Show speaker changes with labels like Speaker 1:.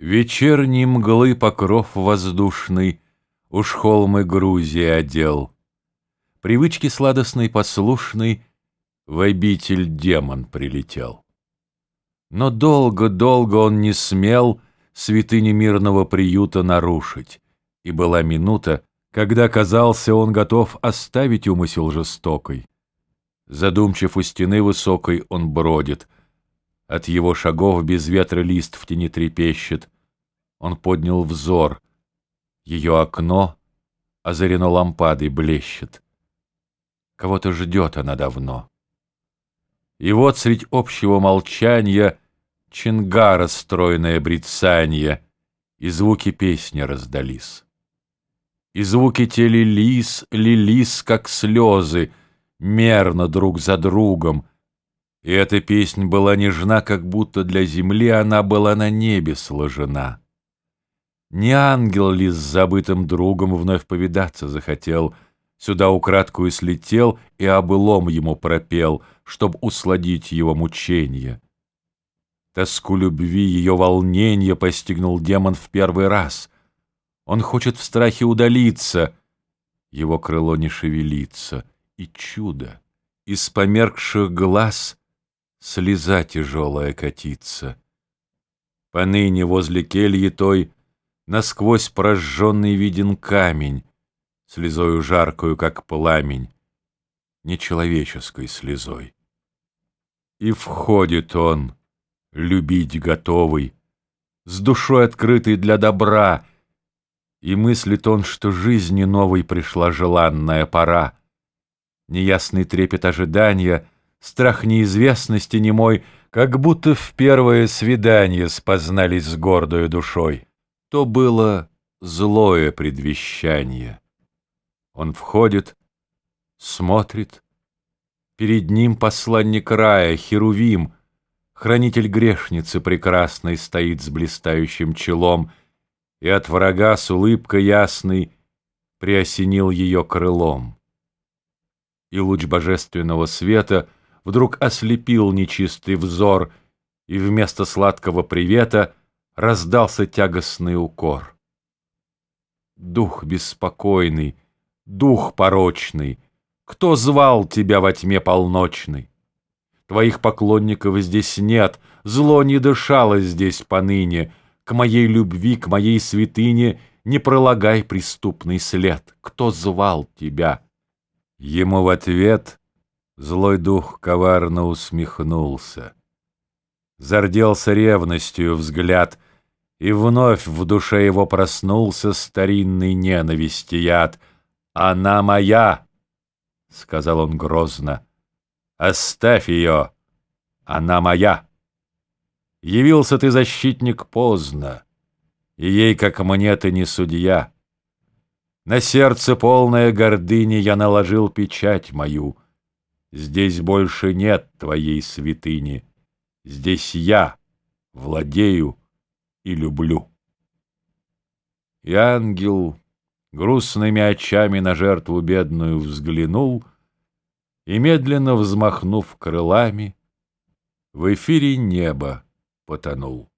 Speaker 1: Вечерней мглы покров воздушный Уж холмы Грузии одел. Привычки сладостной послушной В обитель демон прилетел. Но долго-долго он не смел Святыни мирного приюта нарушить, И была минута, когда казался он готов Оставить умысел жестокой. Задумчив у стены высокой он бродит — от его шагов без ветра лист в тени трепещет. Он поднял взор. Ее окно озарено лампадой блещет. Кого-то ждет она давно. И вот средь общего молчания Чингара стройное брецанье, И звуки песни раздались. И звуки те лились, лились, как слезы, Мерно друг за другом, и эта песнь была нежна, как будто для земли она была на небе сложена. Не ангел ли с забытым другом вновь повидаться захотел, Сюда украдкую слетел и обылом ему пропел, Чтоб усладить его мучения. Тоску любви, ее волнение постигнул демон в первый раз. Он хочет в страхе удалиться, его крыло не шевелится, и чудо из померкших глаз — слеза тяжелая катится. Поныне возле кельи той насквозь прожженный виден камень, слезою жаркую, как пламень, нечеловеческой слезой. И входит он, любить готовый, с душой открытой для добра, и мыслит он, что жизни новой пришла желанная пора. Неясный трепет ожидания — Страх неизвестности немой, Как будто в первое свидание Спознались с гордою душой. То было злое предвещание. Он входит, смотрит. Перед ним посланник рая, Херувим, Хранитель грешницы прекрасной Стоит с блистающим челом, И от врага с улыбкой ясной Приосенил ее крылом. И луч божественного света — вдруг ослепил нечистый взор, и вместо сладкого привета раздался тягостный укор. Дух беспокойный, дух порочный, кто звал тебя во тьме полночной? Твоих поклонников здесь нет, зло не дышало здесь поныне, к моей любви, к моей святыне не пролагай преступный след. Кто звал тебя? Ему в ответ Злой дух коварно усмехнулся. Зарделся ревностью взгляд, И вновь в душе его проснулся Старинный ненависти яд. «Она моя!» — сказал он грозно. «Оставь ее! Она моя!» Явился ты, защитник, поздно, И ей, как мне, ты не судья. На сердце полное гордыни Я наложил печать мою — Здесь больше нет твоей святыни. Здесь я владею и люблю. И ангел грустными очами на жертву бедную взглянул и, медленно взмахнув крылами, в эфире неба потонул.